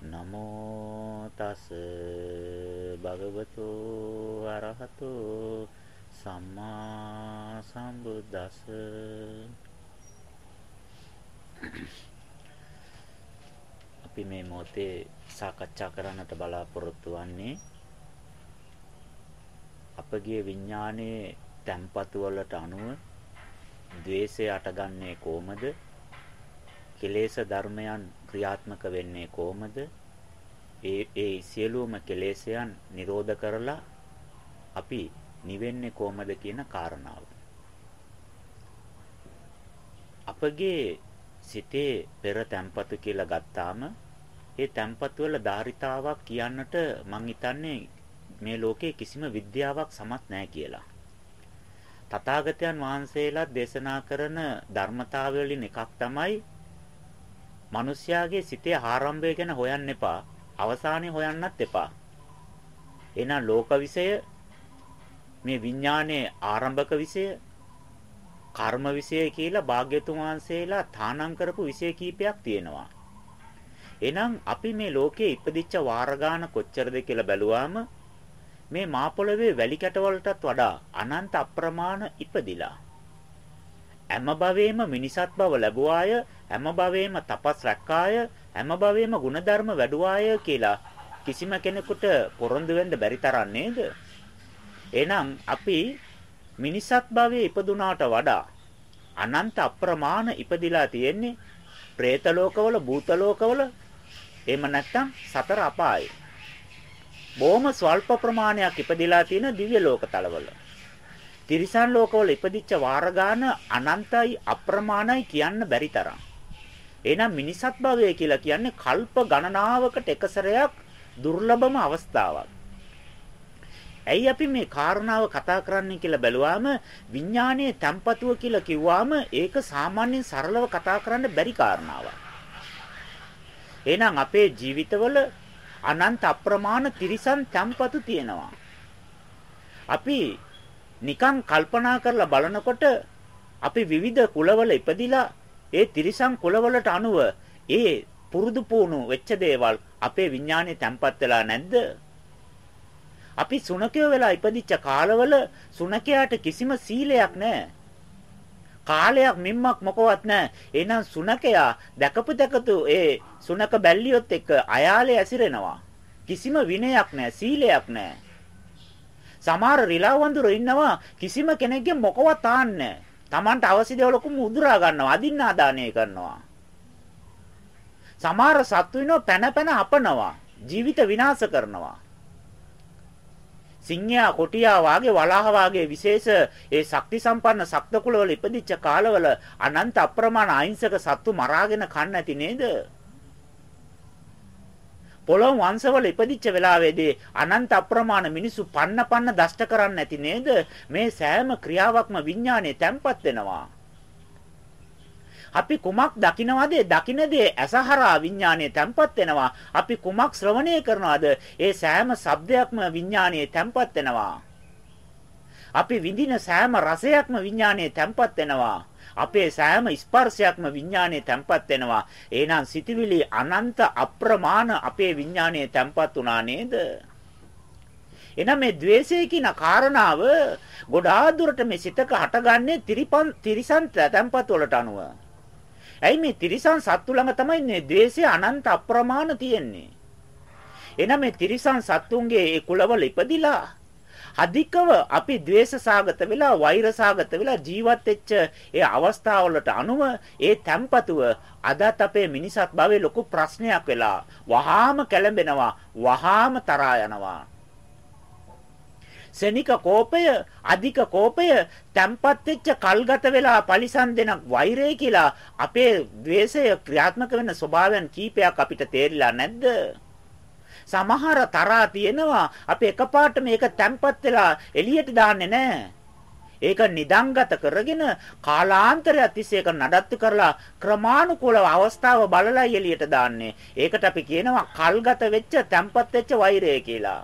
නමෝ තස් භගවතු අරහතු සම්මා සම්බුද්දස්ස අපි මේ මොහොතේ සාකච්ඡා කරන්නට බලාපොරොත්තු වෙන්නේ අපගේ විඥානයේ තැම්පතු වලට අනුව द्वේෂය අටගන්නේ කොහොමද? කෙලෙස් ධර්මයන් ක්‍රියාත්මක වෙන්නේ කොහොමද? ඒ ඒ සියලුම කෙලෙස්යන් නිරෝධ කරලා අපි නිවෙන්නේ කොහොමද කියන කාරණාව. අපගේ සිතේ පෙර තැම්පතු කියලා ගත්තාම ඒ තැම්පතු වල ධාරිතාවක් කියන්නට මං හිතන්නේ මේ ලෝකේ කිසිම විද්‍යාවක් සමත් නැහැ කියලා. තථාගතයන් වහන්සේලා දේශනා කරන ධර්මතාවය වලින් එකක් තමයි මිනිස්යාගේ සිතේ ආරම්භය ගැන හොයන්න එපා. අවසානය හොයන්නත් එපා. එහෙනම් ලෝක විෂය මේ විඥානයේ ආරම්භක විෂය කර්ම විෂය කියලා භාග්‍යතුන් වහන්සේලා තානම් කරපු විෂය කීපයක් තියෙනවා. එහෙනම් අපි මේ ලෝකයේ ඉපදිච්ච වාර ගාන කොච්චරද කියලා බැලුවාම මේ මා පොළවේ වැලි කැටවලටත් වඩා අනන්ත අප්‍රමාණ ඉපදිලා හැම භවෙම මිනිසත් බව ලැබුවාය හැම භවෙම තපස් රැක්කාය හැම භවෙම ಗುಣධර්ම වැඩුවාය කියලා කිසිම කෙනෙකුට පොරොන්දු වෙන්න බැරි තරම් නේද? එහෙනම් අපි මිනිසත් භවයේ ඉපදුනාට වඩා අනන්ත අප්‍රමාණ ඉපදිලා තියෙන්නේ പ്രേත ලෝකවල භූත ලෝකවල එහෙම නැත්නම් සතර අපායේ. බොහොම ස්වල්ප ප්‍රමාණයක් ඉපදිලා තියෙන දිව්‍ය ලෝක තලවල තිරිසන් ලෝකවල ඉපදිච්ච වාර ගාන අනන්තයි අප්‍රමාණයි කියන්න බැරි තරම්. එහෙනම් මිනිසත් භවය කියලා කියන්නේ කල්ප ගණනාවකට එක සැරයක් දුර්ලභම අවස්ථාවක්. ඇයි අපි මේ කාරණාව කතා කරන්නේ කියලා බැලුවාම විඥානයේ තැම්පතුව කියලා කිව්වාම ඒක සාමාන්‍යයෙන් සරලව කතා කරන්න බැරි කාරණාවක්. එහෙනම් අපේ ජීවිතවල අනන්ත අප්‍රමාණ තිරිසන් තැම්පතු තියෙනවා. අපි නිකන් කල්පනා කරලා බලනකොට අපි විවිධ කුලවල ඉපදිලා ඒ තිරිසන් කුලවලට අනුව ඒ පුරුදු පුහුණු වෙච්ච දේවල් අපේ විඥානේ තැම්පත් වෙලා නැද්ද? අපි සුනකයෝ වෙලා ඉපදිච්ච කාලවල සුනකයාට කිසිම සීලයක් නැහැ. කාලයක් මිම්මක් මොකවත් නැහැ. එහෙනම් සුනකයා දැකපු දැකතු ඒ සුනක බැල්ලියොත් එක්ක අයාලේ ඇසිරෙනවා. කිසිම විනයක් නැහැ, සීලයක් නැහැ. සමහර රිලවඳුරෝ ඉන්නවා කිසිම කෙනෙක්ගෙන් මොකවත් ආන්නේ Tamanට අවශ්‍ය දේවල් ඔක්කොම උදුරා ගන්නවා, අදින්නාදානය කරනවා. සමහර සත්තු ඉන්නවා පැන පැන අපනවා, ජීවිත විනාශ කරනවා. සිංහයා කොටියා වාගේ වලාහ වාගේ විශේෂ ඒ ශක්ති සම්පන්න සක්ත කුලවල ඉපදිච්ච කාලවල අනන්ත අප්‍රමාණ අහිංසක සත්තු මරාගෙන කන්න ඇති නේද? පොළොව වංශවල ඉපදිච්ච වෙලාවේදී අනන්ත අප්‍රමාණ මිනිසු පන්න පන්න දෂ්ට කරන්නේ නැති නේද? මේ සෑම ක්‍රියාවක්ම විඥානයේ තැම්පත් වෙනවා. අපි කුමක් දකිනවද? දකින්නේ ඇසහරා විඥානයේ තැම්පත් වෙනවා. අපි කුමක් ශ්‍රවණය කරනවද? ඒ සෑම ශබ්දයක්ම විඥානයේ තැම්පත් වෙනවා. අපි විඳින සෑම රසයක්ම විඥානයේ තැම්පත් වෙනවා. අපේ සෑම ස්පර්ශයක්ම විඥානයේ තැම්පත් වෙනවා. එහෙනම් සිතවිලි අනන්ත අප්‍රමාණ අපේ විඥානයේ තැම්පත් උනා නේද? එහෙනම් මේ द्वේෂය කියන කාරණාව ගොඩාක් දුරට මේ සිතක හටගන්නේ තිරිපන් තිරිසන් තැම්පත් වලට අනුව. ඇයි මේ තිරිසන් සත්තු ළඟ තමයි මේ द्वේෂය අනන්ත අප්‍රමාණ තියෙන්නේ. එහෙනම් මේ තිරිසන් සත්තුන්ගේ ඒ කුලවල ඉපදිලා අධිකව අපි ද්වේෂ සාගත වෙලා වෛර සාගත වෙලා ජීවත් වෙච්ච ඒ අවස්ථාවලට අනුව ඒ තැම්පතුව අදත් අපේ මිනිසත් භවයේ ලොකු ප්‍රශ්නයක් වෙලා වහාම කැළඹෙනවා වහාම තරහා යනවා. සෙනික කෝපය අධික කෝපය තැම්පත් වෙච්ච කල්ගත වෙලා පරිසම් දෙනක් වෛරය කියලා අපේ ද්වේෂය ක්‍රියාත්මක වෙන ස්වභාවයන් කීපයක් අපිට තේරිලා නැද්ද? සමහර තරහා තියෙනවා අපි එකපාරට මේක තැම්පත් වෙලා එළියට දාන්නේ නැහැ ඒක නිදංගත කරගෙන කාලාන්තරය තිස්සේ ඒක නඩත්තු කරලා ක්‍රමානුකූලව අවස්ථාව බලලා එළියට දාන්නේ. ඒකට අපි කියනවා කල්ගත වෙච්ච තැම්පත් වෙච්ච වෛරය කියලා.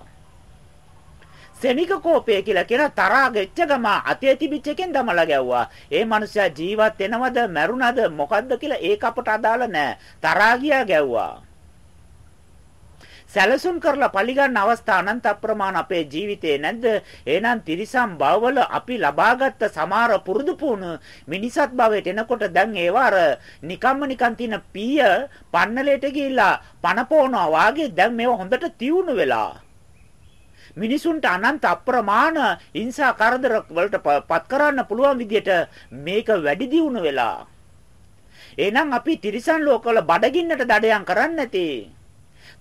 සෙනික කෝපය කියලා කියන තරහා ගෙච්ච ගම අතේ තිබිච්ච එකෙන් දමලා ගැව්වා. ඒ මනුස්සයා ජීවත් වෙනවද මැරුණද මොකද්ද කියලා ඒක අපට අදාළ නෑ. තරහා ගියා ගැව්වා. සැලසුම් කරලා පරිගන්න අවස්ථා අනන්ත අප්‍රමාණ අපේ ජීවිතේ නැද්ද? එහෙනම් තිරිසන් භවවල අපි ලබාගත් සමහර පුරුදු පුහුණු මිනිසත් භවයට එනකොට දැන් ඒවා අර නිකම්ම නිකන් තියෙන පීය පන්නලයට ගිහිල්ලා පණ පොනවා වාගේ දැන් මේවා හොඳට තියුණු වෙලා. මිනිසුන්ට අනන්ත අප්‍රමාණ හිංසා කරදර වලට පත් කරන්න පුළුවන් විදියට මේක වැඩි දියුණු වෙලා. එහෙනම් අපි තිරිසන් ලෝකවල බඩගින්නට දඩයන් කරන්නේ නැති.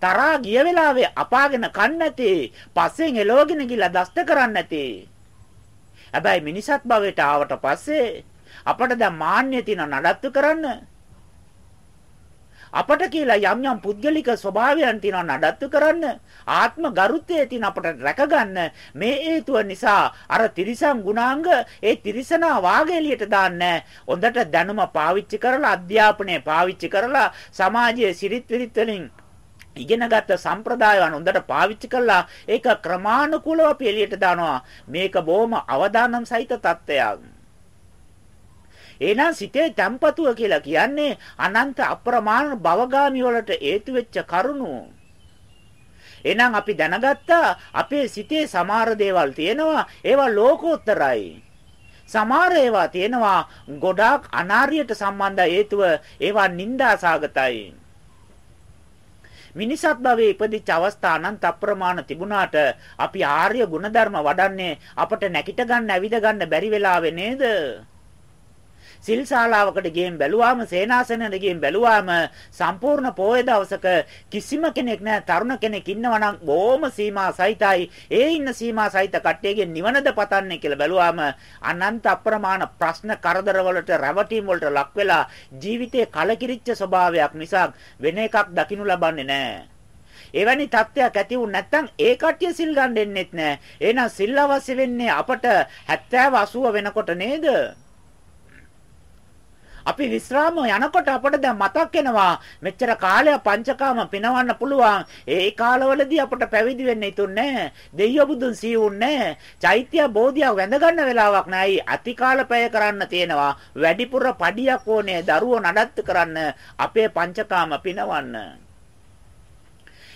තරහා ගිය වෙලාවේ අපාගෙන කන්නේ නැති පස්සෙන් එලවගෙන ගිලා දෂ්ට කරන්නේ නැති. හැබැයි මිනිසත් භවයට ආවට පස්සේ අපට දැන් මාන්නය තියෙන නඩත්තු කරන්න අපට කියලා යම් යම් පුද්ගලික ස්වභාවයන් තියෙනවා නඩත්තු කරන්න ආත්ම ගරුත්වයේ තියෙන අපට රැකගන්න මේ හේතුව නිසා අර තිරිසන් ගුණාංග ඒ තිරිසනා වාගේ එළියට දාන්න හොඳට දැනුම පාවිච්චි කරලා අධ්‍යාපනය පාවිච්චි කරලා සමාජයේ සිරිත් විරිත් වලින් ඉගෙනගත්ත සම්ප්‍රදායවන් හොඳට පාවිච්චි කළා ඒක ක්‍රමානුකූලව අපි එළියට දානවා මේක බොහොම අවදානම් සහිත තත්ත්වයක් එහෙනම් සිතේ තැම්පතුව කියලා කියන්නේ අනන්ත අප්‍රමාණ භවගාමි වලට හේතු වෙච්ච කරුණු. එහෙනම් අපි දැනගත්තා අපේ සිතේ සමහර දේවල් තියෙනවා ඒවා ලෝකෝත්තරයි. සමහර ඒවා තියෙනවා ගොඩාක් අනාර්යයට සම්බන්ධ හේතුව ඒවා නිന്ദාසගතයි. මිනිසත් භවයේ ඉපදිච්ච අවස්ථා අනන්ත අප්‍රමාණ තිබුණාට අපි ආර්ය ගුණධර්ම වඩන්නේ අපට නැකිට ගන්න ඇවිද ගන්න බැරි වෙලාවේ නේද? සිල් ශාලාවකට ගිහින් බැලුවාම සේනාසනයට ගිහින් බැලුවාම සම්පූර්ණ පොය දවසක කිසිම කෙනෙක් නැහැ තරුණ කෙනෙක් ඉන්නවා නම් බොහොම සීමා සහිතයි ඒ ඉන්න සීමා සහිත කට්ටියගේ නිවනද පතන්නේ කියලා බැලුවාම අනන්ත අප්‍රමාණ ප්‍රශ්න කරදර වලට රැවටීම් වලට ලක් වෙලා ජීවිතේ කලකිරිච්ච ස්වභාවයක් නිසා වෙන එකක් දකින්න ලබන්නේ නැහැ එවැනි තත්ත්වයක් ඇති වුනේ නැත්නම් ඒ කට්ටිය සිල් ගන්න දෙන්නෙත් නෑ. එහෙනම් සිල් අවශ්‍ය වෙන්නේ අපට 70 80 වෙනකොට නේද? අපි විශ්‍රාම යනකොට අපට දැන් මතක් වෙනවා මෙච්චර කාලයක් පංචකාම පිනවන්න පුළුවන්. ඒ කාලවලදී අපට පැවිදි වෙන්න ඉතුන්නේ දෙයියෝ බුදුන් සීවුන්නේ චෛත්‍ය බෝධියක් වැඳ ගන්න වෙලාවක් නැයි අතිකාල පැය කරන්න තියෙනවා. වැඩිපුර පඩියක් ඕනේ දරුවෝ නඩත්තු කරන්න අපේ පංචකාම පිනවන්න.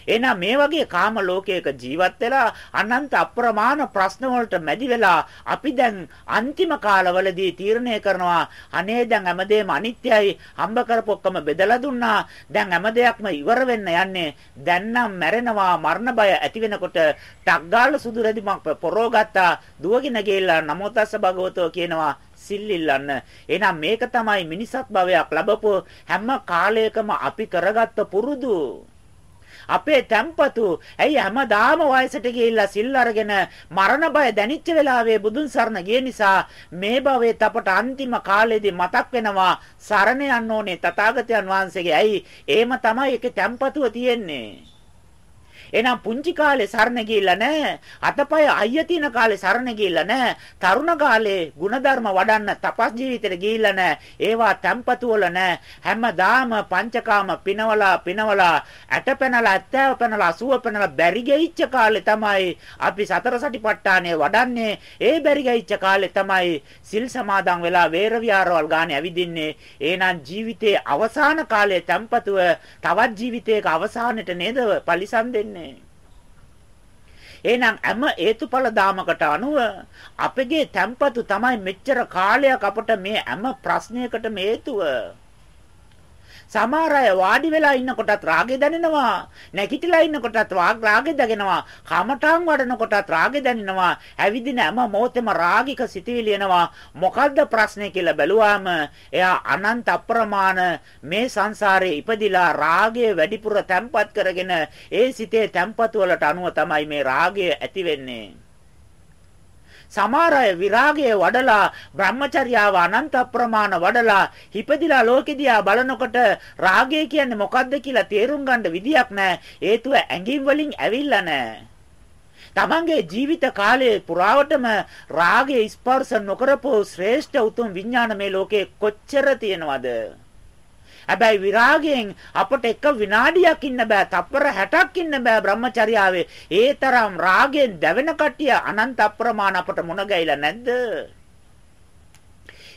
එහෙනම් මේ වගේ කාම ලෝකයක ජීවත් වෙලා අනන්ත අප්‍රමාණ ප්‍රශ්න වලට මැදි වෙලා අපි දැන් අන්තිම කාලවලදී තීරණය කරනවා අනේ දැන් හැමදේම අනිත්‍යයි හම්බ කරපොක්කම බෙදලා දුන්නා දැන් හැම දෙයක්ම ඉවර වෙන්න යන්නේ දැන් නම් මැරෙනවා මරණ බය ඇති වෙනකොට ටක් ගාලා සුදු රෙදිමක් පොරෝ ගත්තා දුවගෙන ගිහලා නමෝ තස්ස භගවතෝ කියනවා සිල්ලිල්ලන්න. එහෙනම් මේක තමයි මිනිසත් භවයක් ලැබපු හැම කාලයකම අපි කරගත්ත පුරුදු. අපේ තැම්පතු ඇයි හැමදාම වයසට ගිහිල්ලා සිල් අරගෙන මරණ බය දැනිච්ච වෙලාවේ බුදුන් සරණ ගිය නිසා මේ භවයේත් අපට අන්තිම කාලෙදී මතක් වෙනවා සරණ යන්න ඕනේ තථාගතයන් වහන්සේගේ. ඇයි? එහෙම තමයි ඒකේ තැම්පතුව තියෙන්නේ. එහෙනම් පුංචි කාලේ සරණ ගිහිල්ලා නැහැ. අතපය අයිය තියෙන කාලේ සරණ ගිහිල්ලා නැහැ. තරුණ කාලේ ಗುಣධර්ම වඩන්න තපස් ජීවිතේට ගිහිල්ලා නැහැ. ඒවා තැම්පතු වල නැහැ. හැමදාම පංචකාම පිනවලා පිනවලා ඇටපැනලා ඇත්තව පැනලා අසුව පැනලා බැරි ගෙයිච්ච කාලේ තමයි අපි සතර සටිපට්ඨානය වඩන්නේ. ඒ බැරි ගෙයිච්ච කාලේ තමයි සිල් සමාදන් වෙලා වේර විහාරවල් ගානේ ඇවිදින්නේ. එහෙනම් ජීවිතයේ අවසාන කාලයේ තැම්පතුව තවත් ජීවිතයක අවසානෙට නේද පරිසම් දෙන්නේ. වෙන්නේ. එහෙනම් හැම හේතුඵල දාමකට අනුව අපගේ tempatu තමයි මෙච්චර කාලයක් අපට මේ හැම ප්‍රශ්නයකටම හේතුව. සමහර අය වාඩි වෙලා ඉන්නකොටත් රාගය දැනෙනවා. නැගිටලා ඉන්නකොටත් රාගය දැනෙනවා. කමඨාන් වඩනකොටත් රාගය දැනෙනවා. ඇවිදින හැම මොහොතෙම රාගික සිතුවිලි එනවා. මොකද්ද ප්‍රශ්නේ කියලා බැලුවාම එයා අනන්ත අප්‍රමාණ මේ සංසාරේ ඉපදිලා රාගය වැඩිපුර තැම්පත් කරගෙන ඒ සිතේ තැම්පතු වලට අනුව තමයි මේ රාගය ඇති වෙන්නේ. සමහර අය විරාගය වඩලා බ්‍රහ්මචර්යාව අනන්ත අප්‍රමාණ වඩලා හිපදිලා ලෝකෙදියා බලනකොට රාගය කියන්නේ මොකද්ද කියලා තේරුම් ගන්න විදියක් නැහැ. හේතුව ඇඟින් වලින් ඇවිල්ලා නැහැ. තමන්ගේ ජීවිත කාලයේ පුරාවටම රාගයේ ස්පර්ශ නොකරපු ශ්‍රේෂ්ඨ උතුම් විඥාන මේ ලෝකේ කොච්චර තියෙනවද? හැබැයි විරාගයෙන් අපට එක විනාඩියක් ඉන්න බෑ. තප්පර 60ක් ඉන්න බෑ බ්‍රහ්මචර්යාවේ. ඒ තරම් රාගයෙන් දැවෙන කට්ටිය අනන්ත අප්‍රමාණ අපට මුණ ගැහිලා නැද්ද?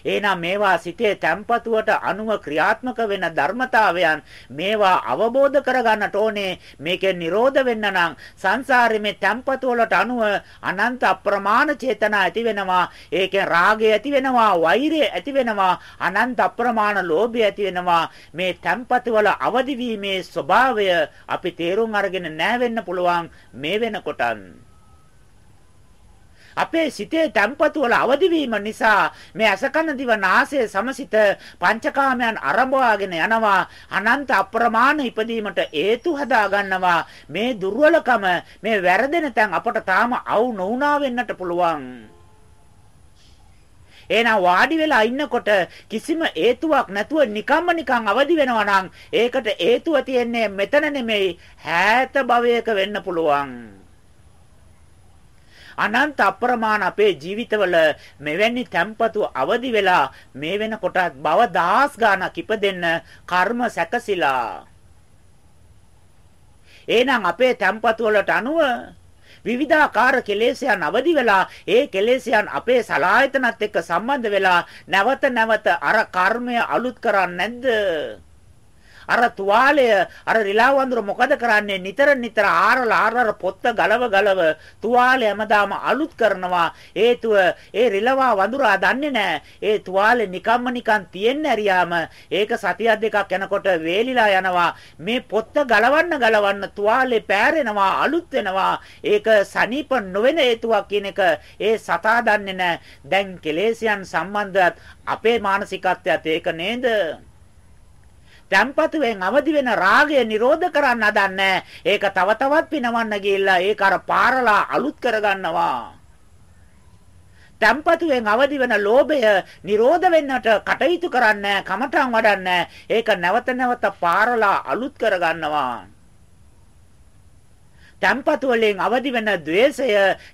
එහෙනම් මේවා සිතේ තැම්පතුවට අනුව ක්‍රියාත්මක වෙන ධර්මතාවයන් මේවා අවබෝධ කරගන්නට ඕනේ. මේකෙන් නිරෝධ වෙන්න නම් සංසාරේ මේ තැම්පතු වලට අනුව අනන්ත අප්‍රමාණ චේතනා ඇති වෙනවා. ඒකෙන් රාගය ඇති වෙනවා, වෛරය ඇති වෙනවා, අනන්ත අප්‍රමාණ ලෝභය ඇති වෙනවා. මේ තැම්පතු වල අවදි වීමේ ස්වභාවය අපි තේරුම් අරගෙන නැවෙන්න පුළුවන් මේ වෙනකොටත් අපේ සිතේ තැම්පතු වල අවදි නිසා මේ අසකන දිව නාසය සමසිත පංචකාමයන් අරඹවාගෙන යනවා. අනන්ත අප්‍රමාණ ඉපදීමට හේතු හදා ගන්නවා. මේ දුර්වලකම මේ වැරදෙන තැන් අපට තාම අවු නොඋනා වෙන්නට පුළුවන්. එහෙනම් වාඩි වෙලා ඉන්නකොට කිසිම හේතුවක් නැතුව නිකම්ම නිකන් අවදි වෙනවා නම් ඒකට හේතුව තියෙන්නේ මෙතන නෙමෙයි ඈත භවයක වෙන්න පුළුවන්. අනන්ත අප්‍රමාණ අපේ ජීවිතවල මෙවැනි tempatu අවදි වෙලා මේ වෙනකොටත් බව දහස් ගාණක් ඉපදෙන්න කර්ම සැකසিলা එහෙනම් අපේ tempatu වලට අනුව විවිධාකාර කෙලෙස්යන් අවදි වෙලා ඒ කෙලෙස්යන් අපේ සලායතනත් එක්ක සම්බන්ධ වෙලා නැවත නැවත අර කර්මය අලුත් කරන්නේ නැද්ද? අර තුවාලය අර රිලා වඳුර මොකද කරන්නේ? නිතර නිතර ආරලා ආරලා පොත්ත ගලව ගලව තුවාලය හැමදාම අලුත් කරනවා. හේතුව ඒ රිලවා වඳුරා දන්නේ නැහැ ඒ තුවාලේ නිකම්ම නිකන් තියෙන්න ඇරියාම ඒක සතියක් දෙකක් යනකොට වේලිලා යනවා. මේ පොත්ත ගලවන්න ගලවන්න තුවාලේ පෑරෙනවා අලුත් වෙනවා. ඒක සනීප නොවන හේතුවක් කියන එක ඒ සතා දන්නේ නැහැ දැන් කෙලේශයන් සම්බන්ධවත් අපේ මානසිකත්වයත් ඒක නේද? තැම්පතුවෙන් අවදි වෙන රාගය නිරෝධ කරන්න හදන්නේ. ඒක තව තවත් පිනවන්න ගිහිල්ලා ඒක අර පාරලා අලුත් කරගන්නවා. තැම්පතුවෙන් අවදි වෙන ලෝභය නිරෝධ වෙන්නට කටයුතු කරන්නේ කමඨං වඩන්නේ. ඒක නැවත නැවත පාරලා අලුත් කරගන්නවා. තැම්පතු වලින් අවදි වෙන द्वේෂය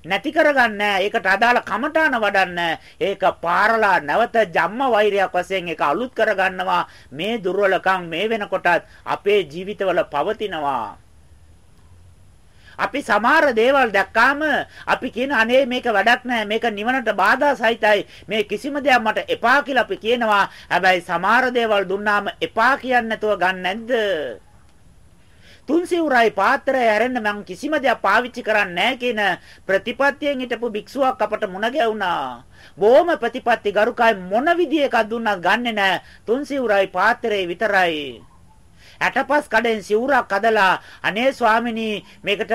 නැති කරගන්න ඒකට අදාළ කමඨාන වඩන්න ඒක පාරලා නැවත ජම්ම වෛරයක් වශයෙන් ඒක අලුත් කරගන්නවා. මේ දුර්වලකම් මේ වෙනකොටත් අපේ ජීවිතවල පවතිනවා. අපි සමහර දේවල් දැක්කාම අපි කියන අනේ මේක වැඩක් නෑ මේක නිවනට බාධා සහිතයි. මේ කිසිම දෙයක් මට එපා කියලා අපි කියනවා. හැබැයි සමහර දේවල් දුන්නාම එපා කියන්නේ නැතුව ගන්න නැද්ද තුන් සිවුරයි පාත්‍රය ඇරෙන්න මං කිසිම දෙයක් පාවිච්චි කරන්නේ නැහැ කියන ප්‍රතිපත්තියෙන් හිටපු භික්ෂුවක් අපට මුණ ගැවුනා. බොහොම ප්‍රතිපත්ති ගරුකයි මොන විදිය එකක් දුන්නත් ගන්නෙ නැහැ. තුන් සිවුරයි පාත්‍රය විතරයි. 65 කඩෙන් සිවුරක් අදලා අනේ ස්වාමිනී මේකට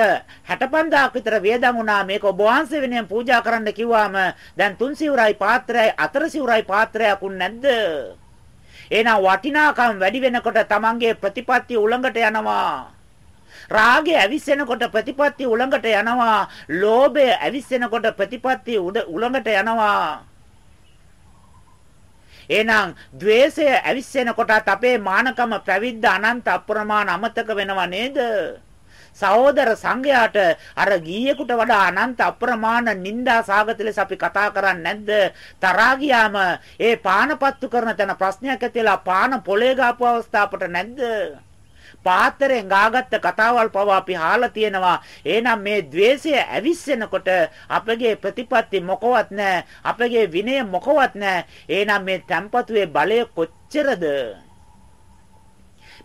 65000ක් විතර වේදම් වුණා මේක ඔබ වහන්සේ වෙනුවෙන් පූජා කරන්න කිව්වාම දැන් තුන් සිවුරයි පාත්‍රයයි අතර සිවුරයි පාත්‍රයක් උන් නැද්ද එහෙනම් වටිනාකම් වැඩි වෙනකොට තමන්ගේ ප්‍රතිපත්තිය උලඟට යනවා රාගය ඇවිස්සෙනකොට ප්‍රතිපත්ති උලඟට යනවා. ලෝභය ඇවිස්සෙනකොට ප්‍රතිපත්ති උලඟට යනවා. එහෙනම් द्वේෂය ඇවිස්සෙනකොටත් අපේ මානකම පැවිද්ද අනන්ත අප්‍රමාණ අමතක වෙනව නේද? සහෝදර සංඝයාට අර ගීයකට වඩා අනන්ත අප්‍රමාණ නිന്ദා සාගත ලෙස අපි කතා කරන්නේ නැද්ද? තරහා ගියාම ඒ පානපත්තු කරන තැන ප්‍රශ්නයක් ඇතිලා පාන පොලේ ගාපු අවස්ථාවකට නැද්ද? පාත්‍රයෙන් ගාගත්ත කතාවල් පවා අපි අහලා තියෙනවා. එහෙනම් මේ द्वේෂය ඇවිස්සෙනකොට අපගේ ප්‍රතිපත්ති මොකවත් නැහැ. අපගේ විනය මොකවත් නැහැ. එහෙනම් මේ තැම්පතුවේ බලය කොච්චරද?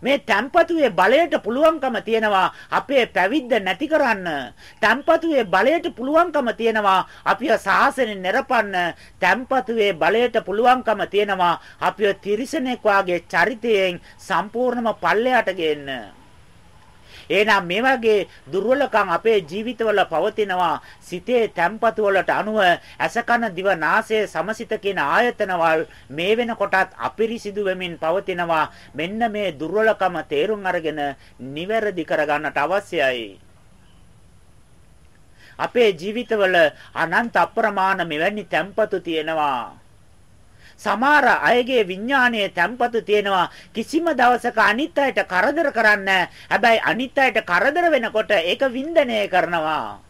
මේ තැම්පතුවේ බලයට පුළුවන්කම තියෙනවා අපේ පැවිද්ද නැති කරන්න. තැම්පතුවේ බලයට පුළුවන්කම තියෙනවා අපිව සාසනෙන් නිරපන්න. තැම්පතුවේ බලයට පුළුවන්කම තියෙනවා අපිව තිරිසනෙක් වාගේ චරිතයෙන් සම්පූර්ණම පල්ලයට ගේන්න. එහෙනම් මේ වගේ දුර්වලකම් අපේ ජීවිතවල පවතිනවා. සිතේ තැම්පතු වලට අනුව අසකන දිව නාසය සමසිත කියන ආයතනවල් මේ වෙනකොටත් අපිරිසිදු වෙමින් පවතිනවා. මෙන්න මේ දුර්වලකම තේරුම් අරගෙන නිවැරදි කරගන්නට අවශ්‍යයි. අපේ ජීවිතවල අනන්ත අප්‍රමාණ මෙවැනි තැම්පතු තියෙනවා. සමහර අයගේ විඥානයේ තැම්පතු තියෙනවා. කිසිම දවසක අනිත් අයට කරදර කරන්නේ. හැබැයි අනිත් අයට කරදර වෙනකොට ඒක වින්දනය කරනවා.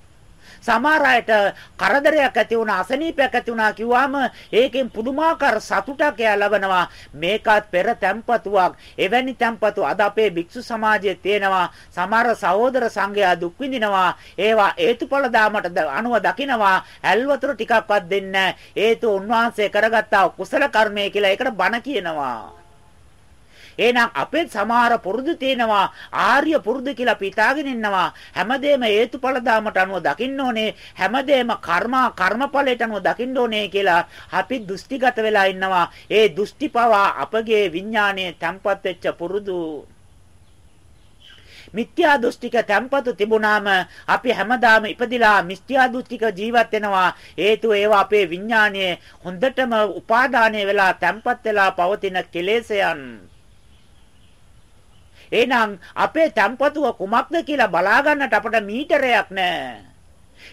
සමහර අයට කරදරයක් ඇති වුණා අසනීපයක් ඇති වුණා කිව්වම ඒකෙන් පුදුමාකාර සතුටක් එයා ලබනවා. මේකත් පෙර තැම්පතුවක් එවැනි තැම්පතු අද අපේ භික්ෂු සමාජයේ තියෙනවා. සමහර සහෝදර සංඝයා දුක් විඳිනවා. ඒවා හේතුඵල දාමට අනුව දකිනවා. ඇල්වතුර ටිකක්වත් දෙන්නේ හේතු උන්වහන්සේ කරගත්තා කුසල කර්මය කියලා ඒකට බණ කියනවා. එහෙනම් අපේ සමහර පුරුදු තියෙනවා ආර්ය පුරුදු කියලා අපි හිතාගෙන ඉන්නවා. හැමදේම හේතුඵල දාමට අනුව දකින්න ඕනේ හැමදේම කර්මා කර්මඵලයට අනුව දකින්න ඕනේ කියලා අපි දෘෂ්ටිගත වෙලා ඉන්නවා. ඒ දෘෂ්ටි පවා අපගේ විඥානයේ තැම්පත් වෙච්ච පුරුදු. මිත්‍යා දෘෂ්ටික තැම්පතු තිබුණාම අපි හැමදාම ඉපදිලා මිත්‍යා දෘෂ්ටික ජීවත් වෙනවා. හේතුව ඒවා අපේ විඥානයේ හොඳටම උපාදානය වෙලා තැම්පත් වෙලා පවතින කෙලෙසයන්. එහෙනම් අපේ තැම්පතුව කුමක්ද කියලා බලා ගන්නට අපට මීටරයක් නැහැ.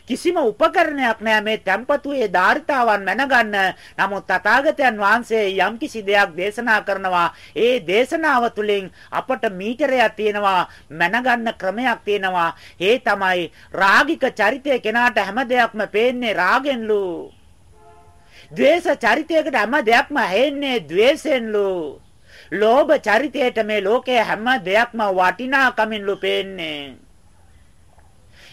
කිසිම උපකරණයක් නැහැ මේ තැම්පතුවේ ධාරිතාවන් මැනගන්න. නමුත් තථාගතයන් වහන්සේ යම්කිසි දෙයක් දේශනා කරනවා. ඒ දේශනාව තුළින් අපට මීටරයක් තියෙනවා, මැනගන්න ක්‍රමයක් තියෙනවා. ඒ තමයි රාගික චරිතය කෙනාට හැම දෙයක්ම පේන්නේ රාගෙන්ලු. ද්වේෂ චරිතයකට හැම දෙයක්ම ඇහෙන්නේ ද්වේෂෙන්ලු. ලෝභ චරිතයට මේ ලෝකයේ හැම දෙයක්ම වටිනාකමින් ලුපෙන්නේ.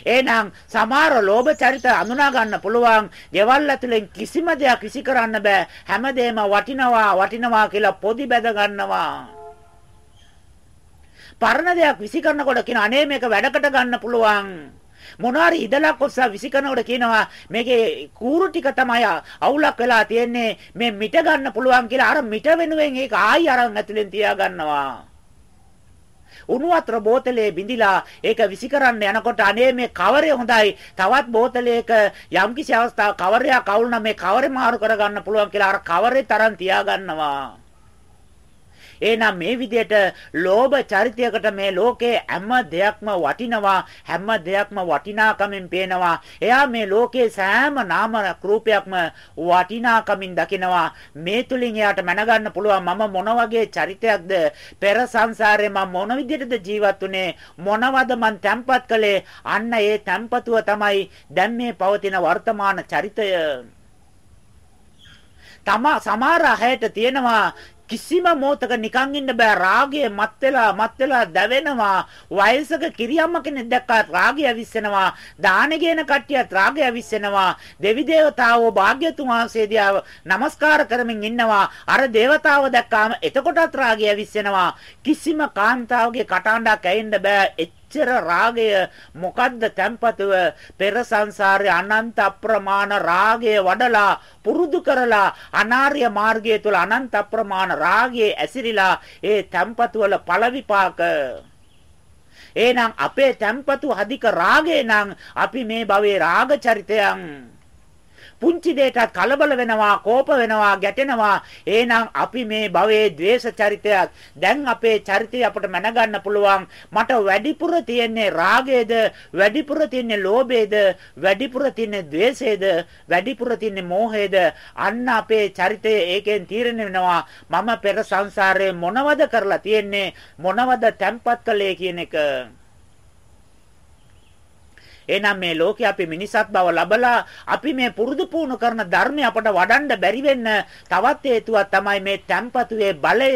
එහෙනම් සමහර ලෝභ චරිත අඳුනා ගන්න පුළුවන්. ගෙවල් ඇතුලෙන් කිසිම දෙයක් කිසි කරන්න බෑ. හැමදේම වටිනවා වටිනවා කියලා පොදි බැද ගන්නවා. පරණ දෙයක් විසි කරනකොට කියන අනේ මේක වැඩකට ගන්න පුළුවන්. මොනවාරි ඉදලක් ඔස්සා විසිකනකොට කියනවා. මේකේ කූරු ටික තමයි අවුලක් වෙලා තියෙන්නේ. මේ මිට ගන්න පුළුවන් කියලා අර මිට වෙනුවෙන් ඒක ආයි අරන් ඇතුලෙන් තියා ගන්නවා උණු වතුර බෝතලේ බිඳිලා ඒක විසිකරන්න යනකොට අනේ මේ කවරේ හොඳයි. තවත් බෝතලයක යම්කිසි අවස්ථාවක කවරයක් අවුල් නම් මේ කවරේ මාරු කරගන්න පුළුවන් කියලා අර කවරේ තරම් තියා ගන්නවා එහෙනම් මේ විදිහට ලෝභ චරිතයකට මේ ලෝකේ හැම දෙයක්ම වටිනවා හැම දෙයක්ම වටිනාකමින් පේනවා. එයා මේ ලෝකේ සෑම නාම රූපයක්ම වටිනාකමින් දකිනවා. මේ තුලින් එයාට මැනගන්න පුළුවන් මම මොන වගේ චරිතයක්ද පෙර සංසාරේ මම මොන විදිහටද ජීවත් වුනේ මොනවද මං තැම්පත් කළේ අන්න ඒ තැම්පතුව තමයි දැන් මේ පවතින වර්තමාන චරිතය තම සමහර අයට තියෙනවා කිසිම මොහතක නිකන් ඉන්න බෑ. රාගය මත් වෙලා මත් වෙලා දැවෙනවා. වයසක කිරියම්ම කෙනෙක් දැක්කත් රාගය විශ්සෙනවා දාන ගේන කට්ටියත් රාගය විශ්සෙනවා දෙවි දේවතාවෝ භාග්‍යතුන් වහන්සේ දිහා নমස්කාර කරමින් ඉන්නවා. අර දේවතාව දැක්කාම එතකොටත් රාගය විශ්සෙනවා කිසිම කාන්තාවගේ කටහඬක් ඇහෙන්න බෑ. එච්චර රාගය මොකද්ද තැම්පතුව පෙර සංසාරේ අනන්ත අප්‍රමාණ රාගය වඩලා පුරුදු කරලා අනාර්ය මාර්ගය තුල අනන්ත අප්‍රමාණ රාගයේ ඇසිරිලා ඒ තැම්පතු වල ඵල විපාක. එහෙනම් අපේ තැම්පතු හදික රාගේ නම් අපි මේ භවයේ රාග චරිතයන් පුංචි දෙයකට කලබල වෙනවා, කෝප වෙනවා, ගැටෙනවා. එහෙනම් අපි මේ භවයේ ද්වේෂ චරිතයක්. දැන් අපේ චරිතය අපට මැනගන්න පුළුවන්. මට වැඩිපුර තියෙන්නේ රාගයේද, වැඩිපුර තියෙන්නේ ලෝභයේද, වැඩිපුර තියෙන්නේ ද්වේෂයේද, වැඩිපුර තියෙන්නේ මෝහයේද? අන්න අපේ චරිතය ඒකෙන් තීරණය වෙනවා. මම පෙර සංසාරේ මොනවද කරලා තියෙන්නේ, මොනවද තැම්පත් කළේ කියන එක. එහෙනම් මේ ලෝකේ අපි මිනිසත් බව ලබලා අපි මේ පුරුදු පුහුණු කරන ධර්මය අපට වඩන්න බැරි වෙන්න තවත් හේතුවක් තමයි මේ තැම්පතුවේ බලය.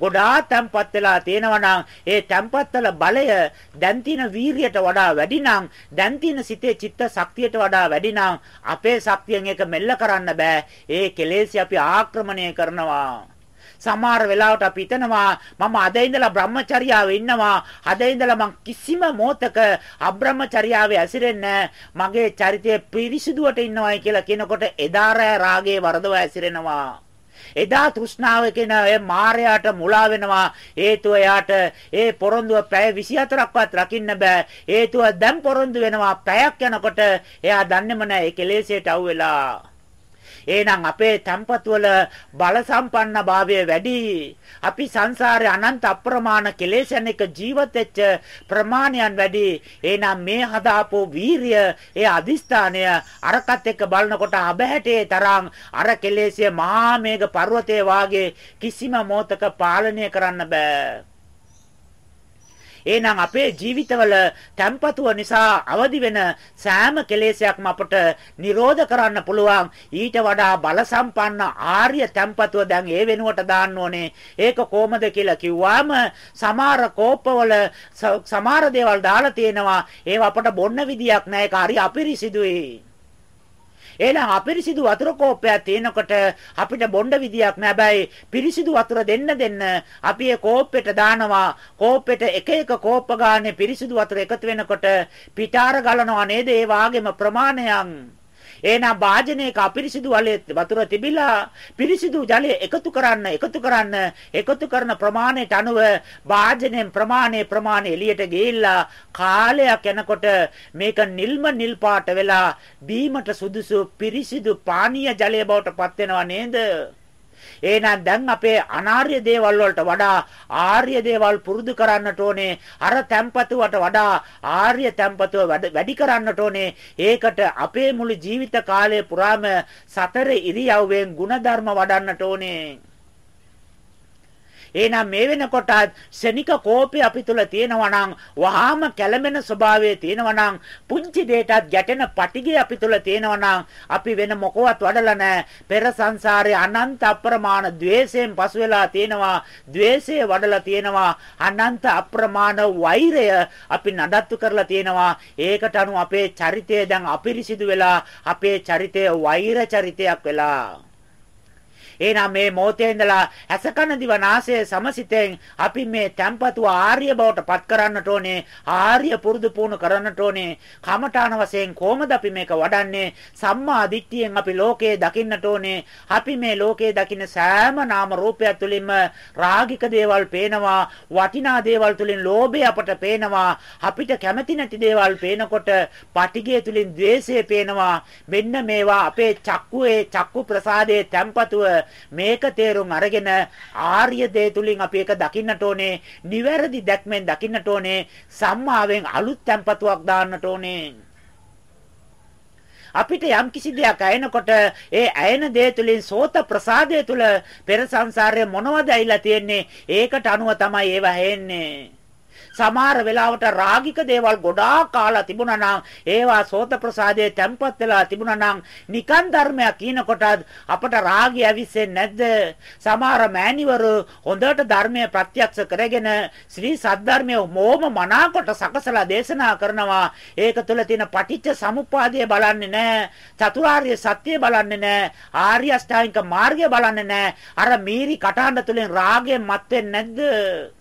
ගොඩාක් තැම්පත් වෙලා තියෙනවා ඒ තැම්පත් බලය දැන් තියෙන වීරියට වඩා වැඩි නම් දැන් තියෙන සිතේ චිත්ත ශක්තියට වඩා වැඩි නම් අපේ ශක්තියෙන් ඒක මෙල්ල කරන්න බෑ. ඒ කෙලෙස් අපි ආක්‍රමණය කරනවා. සමහර වෙලාවට අපි හිතනවා මම අද ඉඳලා බ්‍රහ්මචර්යාවේ ඉන්නවා. අද ඉඳලා මං කිසිම මොහතක අබ්‍රහ්මචර්යාවේ ඇසිරෙන්නේ මගේ චරිතය පිරිසිදුවට ඉන්නවයි කියලා කියනකොට එදා රාගයේ වරදව ඇසිරෙනවා. එදා තෘෂ්ණාව කියන ඒ මායයට මුලා වෙනවා. හේතුව එයාට ඒ පොරොන්දුව පැය 24ක්වත් රකින්න බෑ. හේතුව දැන් පොරොන්දු වෙනවා. පැයක් යනකොට එයා දන්නේම නැහැ. ඒ කෙලෙසයට අහුවෙලා එහෙනම් අපේ තැම්පත් වල බල සම්පන්න භාවය වැඩි. අපි සංසාරේ අනන්ත අප්‍රමාණ කෙලෙසන් එක ජීවත් වෙච්ච ප්‍රමාණයන් වැඩි. එහෙනම් මේ හදාපෝ වීරිය, ඒ අදිස්ථානය අරකට එක්ක බලනකොට අබහැටේ තරම් අර කෙලෙසිය මහා මේඝ පර්වතයේ වාගේ කිසිම මොහතක පාලනය කරන්න බෑ. එහෙනම් අපේ ජීවිතවල තැම්පතුව නිසා අවදි වෙන සෑම කෙලෙසයක්ම අපට නිරෝධ කරන්න පුළුවන්. ඊට වඩා බල සම්පන්න ආර්ය තැම්පතුව දැන් ඒ වෙනුවට දාන්න ඕනේ. ඒක කොහොමද කියලා කිව්වාම සමහර කෝපවල සමහර දේවල් දාලා තියෙනවා. ඒව අපට බොන්න විදියක් නැහැ. ඒක හරි අපිරිසිදුයි. එහෙනම් අපිරිසිදු වතුර කෝපයක් තියෙනකොට අපිට බොණ්ඩ විදියක් නෑ. හැබැයි පිරිසිදු වතුර දෙන්න දෙන්න අපි ඒ කෝප්පෙට දානවා. කෝප්පෙට එක එක කෝප්ප ගානේ පිරිසිදු වතුර එකතු වෙනකොට පිටාර ගලනවා නේද? ඒ වාගේම ප්‍රමාණයක් එහෙනම් වාජනයක අපිරිසිදු වතුර තිබිලා පිරිසිදු ජලය එකතු කරන්න එකතු කරන්න එකතු කරන ප්‍රමාණයට අනුව වාජනයෙන් ප්‍රමාණය ප්‍රමාණය එළියට ගිහිල්ලා කාලයක් යනකොට මේක නිල්ම නිල් පාට වෙලා බීමට සුදුසු පිරිසිදු පානීය ජලය බවට පත් වෙනව නේද? එහෙනම් දැන් අපේ අනාර්ය දේවල් වලට වඩා ආර්ය දේවල් පුරුදු කරන්නට ඕනේ. අර තැම්පතුවට වඩා ආර්ය තැම්පතුව වැඩි කරන්නට ඕනේ. ඒකට අපේ මුළු ජීවිත කාලය පුරාම සතර ඉරියව්වෙන් ಗುಣධර්ම වඩන්නට ඕනේ. එහෙනම් මේ වෙනකොට ශනික කෝපය අපි තුල තියෙනවා නම් වහාම කැළඹෙන ස්වභාවය තියෙනවා නම් පුංචි දෙයටත් ගැටෙන පටිගය අපි තුල තියෙනවා නම් අපි වෙන මොකවත් වඩලා නැහැ. පෙර සංසාරයේ අනන්ත අප්‍රමාණ द्वේෂයෙන් පසු වෙලා තියෙනවා. द्वේෂය වඩලා තියෙනවා. අනන්ත අප්‍රමාණ වෛරය අපි නඩත්තු කරලා තියෙනවා. ඒකට අනුව අපේ චරිතය දැන් අපිරිසිදු වෙලා අපේ චරිතය වෛර චරිතයක් වෙලා එහෙනම් මේ මොහොතේ ඉඳලා ඇසකන දිවනාසය සමසිතෙන් අපි මේ tempatu ආර්ය බවට පත් කරන්නට ඕනේ. ආර්ය පුරුදු පුහුණු කරන්නට ඕනේ. කමඨාන වශයෙන් කොහොමද අපි මේක වඩන්නේ? සම්මා දිට්ඨියෙන් අපි ලෝකේ දකින්නට ඕනේ. අපි මේ ලෝකේ දකින්න සෑම නාම රූපයක් තුලින්ම රාගික දේවල් පේනවා. වටිනා දේවල් තුලින් ලෝභය අපට පේනවා. අපිට කැමති නැති දේවල් පේනකොට පටිගය තුලින් द्वේෂය පේනවා. මෙන්න මේවා අපේ චක්කුවේ චක්කු ප්‍රසාදයේ tempatuව මේක තේරුම් අරගෙන ආර්ය දේ තුලින් අපි ඒක දකින්නට ඕනේ. නිවැරදි දැක්මෙන් දකින්නට ඕනේ. සම්මාවෙන් අලුත් tempatuවක් දාන්නට ඕනේ. අපිට යම් කිසි දෙයක් ඇයෙනකොට ඒ ඇයෙන දේ තුලින් සෝත ප්‍රසාදය තුල පෙර සංසාරයේ මොනවද ඇවිල්ලා තියෙන්නේ? ඒකට අනුව තමයි ඒව හැෙන්නේ. සමහර වෙලාවට රාගික දේවල් ගොඩාක් කාලා තිබුණා නම් ඒවා සෝත ප්‍රසාදයේ තැම්පත් වෙලා තිබුණා නම් නිකන් ධර්මයක් කියනකොට අපට රාගය ඇවිස්සෙන්නේ නැද්ද? සමහර මෑණිවරු හොඳට ධර්මය ප්‍රත්‍යක්ෂ කරගෙන ශ්‍රී සද්ධර්මය මොම මනාකොට සකසලා දේශනා කරනවා. ඒක තුළ තියෙන පටිච්ච සමුප්පාදය බලන්නේ නැහැ. චතුරාර්ය සත්‍ය බලන්නේ නැහැ. ආර්ය අෂ්ටාංගික මාර්ගය බලන්නේ නැහැ. අර මීරි කටහඬ තුලින් රාගයෙන් මත් වෙන්නේ නැද්ද?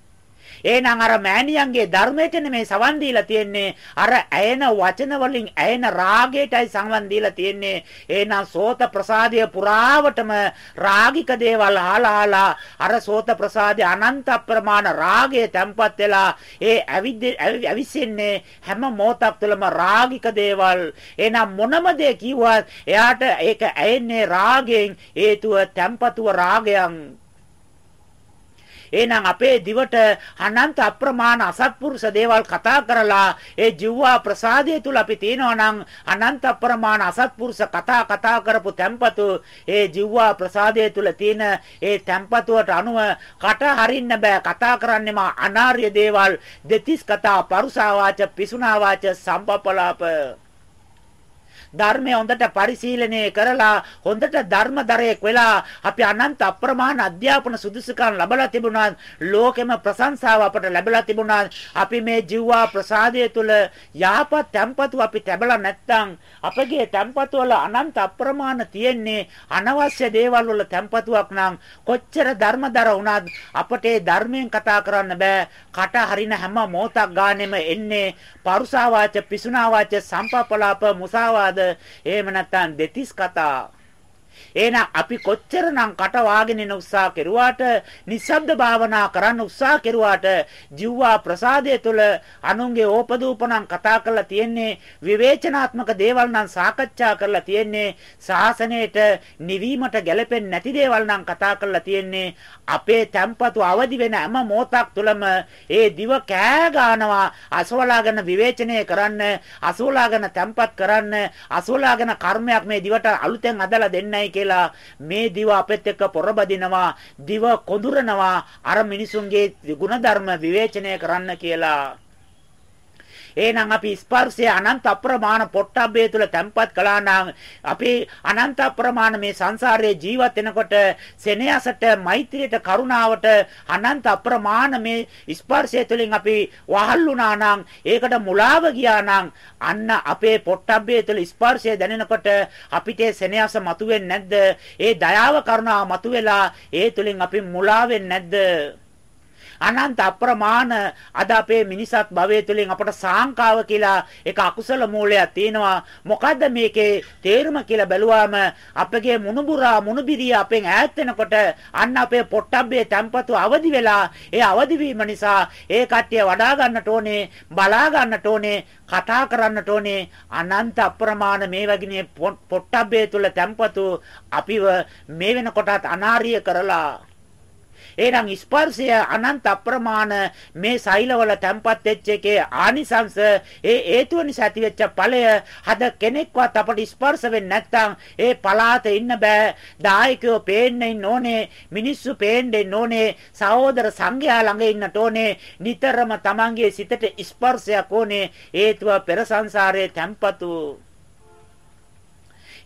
එහෙනම් අර මෑණියන්ගේ ධර්මයට නෙමේ සවන් දීලා තියෙන්නේ. අර ඇයෙන වචන වලින් ඇයෙන රාගයටයි සවන් දීලා තියෙන්නේ. එහෙනම් සෝත ප්‍රසාදය පුරාවටම රාගික දේවල් ආලාලා අර සෝත ප්‍රසාදයේ අනන්ත ප්‍රමාණ රාගය තැම්පත් වෙලා ඒ ඇවිස්සෙන්නේ හැම මොහොතක් තුළම රාගික දේවල්. එහෙනම් මොනම දේ කිව්වත් එයාට ඒක ඇයෙන්නේ රාගයෙන් හේතුව තැම්පතුව රාගයන් එහෙනම් අපේ දිවට අනන්ත අප්‍රමාණ අසත්පුරුෂ දේවල් කතා කරලා ඒ ජීවා ප්‍රසාදය තුල අපි තියෙනවා නම් අනන්ත අප්‍රමාණ අසත්පුරුෂ කතා කතා කරපු තැම්පතු ඒ ජීවා ප්‍රසාදය තුල තියෙන ඒ තැම්පතුවට අනුව කට හරින්න බෑ. කතා කරන්නෙම අනාර්ය දේවල්. දෙතිස් කතා පරුසා වාච පිසුනා වාච සම්පපලාප ධර්මය හොඳට පරිශීලනය කරලා හොඳට ධර්මදරයෙක් වෙලා අපි අනන්ත අප්‍රමාණ අධ්‍යාපන සුදුසුකම් ලැබලා තිබුණා. ලෝකෙම ප්‍රශංසාව අපට ලැබලා තිබුණා. අපි මේ ජීවා ප්‍රසාදය තුල යහපත් tempatu අපි ලැබලා නැත්නම් අපගේ tempatu වල අනන්ත අප්‍රමාණ තියෙන්නේ අනවශ්‍ය දේවල් වල tempatuක් නම් කොච්චර ධර්මදර වුණත් අපට ඒ ධර්මයෙන් කතා කරන්න බෑ. කට හරින හැම මොහොතක් ගානෙම එන්නේ පරුසා වාච පිසුනා වාච සම්පප්පලාප මුසාවාද එහෙම නැත්නම් දෙතිස් කතා එහෙනම් අපි කොච්චරනම් කට වාගෙන ඉන්න උත්සාහ කෙරුවාට නිස්සබ්ද භාවනා කරන්න උත්සාහ කෙරුවාට ජීවා ප්‍රසාදය තුළ අනුන්ගේ ඕපදූපණම් කතා කරලා තියෙන්නේ විවේචනාත්මක දේවල් නම් සාකච්ඡා කරලා තියෙන්නේ සාසනයේට නිවීමට ගැලපෙන්නේ නැති දේවල් නම් කතා කරලා තියෙන්නේ අපේ තැම්පතු අවදි වෙන හැම මොහොතක් තුළම ඒ දිව කෑ ගන්නවා අසවලාගෙන විවේචනය කරන්න අසවලාගෙන තැම්පත් කරන්න අසවලාගෙන කර්මයක් මේ දිවට අලුතෙන් අදලා දෙන්නයි. උණයි කියලා මේ දිව අපෙත් එක්ක පොරබදිනවා දිව කොඳුරනවා අර මිනිසුන්ගේ ಗುಣධර්ම විවේචනය කරන්න කියලා. එහෙනම් අපි ස්පර්ශය අනන්ත අප්‍රමාණ පොට්ටබ්බේ තුල තැම්පත් කළා නම් අපි අනන්ත අප්‍රමාණ මේ සංසාරයේ ජීවත් වෙනකොට සෙනෙහසට මෛත්‍රියට කරුණාවට අනන්ත අප්‍රමාණ මේ ස්පර්ශය තුළින් අපි වහල් වුණා නම් ඒකට මුලාව ගියා නම් අන්න අපේ පොට්ටබ්බේ තුළ ස්පර්ශය දැනෙනකොට අපිට සෙනෙහස මතුවෙන්නේ නැද්ද? ඒ දයාව කරුණාව මතුවෙලා ඒ තුළින් අපි මුලා වෙන්නේ නැද්ද? අනන්ත අප්‍රමාණ අද අපේ මිනිසත් භවයේ තුලින් අපට සාංකාව කියලා එක අකුසල මූලයක් තියෙනවා. මොකද්ද මේකේ තේරුම කියලා බැලුවාම අපගේ මුණුබුරා මුණුබිරිය අපෙන් ඈත් වෙනකොට අන්න අපේ පොට්ටබ්බේ තැම්පතු අවදි වෙලා ඒ අවදි වීම නිසා ඒ කට්ටිය වඩා ගන්නට ඕනේ, බලා ගන්නට ඕනේ, කතා කරන්නට ඕනේ අනන්ත අප්‍රමාණ මේ වගේ පොට්ටබ්බේ තුල තැම්පතු අපිව මේ වෙනකොටත් අනාරිය කරලා එහෙනම් ස්පර්ශය අනන්ත අප්‍රමාණ මේ සෛලවල තැම්පත් වෙච්ච එකේ ආනිසංශ ඒ හේතුව නිසා ඇතිවෙච්ච ඵලය හද කෙනෙක්වත් අපට ස්පර්ශ වෙන්නේ නැත්නම් ඒ පලාත ඉන්න බෑ. දායකයෝ පේන්න ඉන්න ඕනේ මිනිස්සු පේන්න ඉන්න ඕනේ සහෝදර සංඝයා ළඟ ඉන්නට ඕනේ. නිතරම Tamanගේ සිතට ස්පර්ශයක් ඕනේ. හේතුව පෙර සංසාරයේ තැම්පතු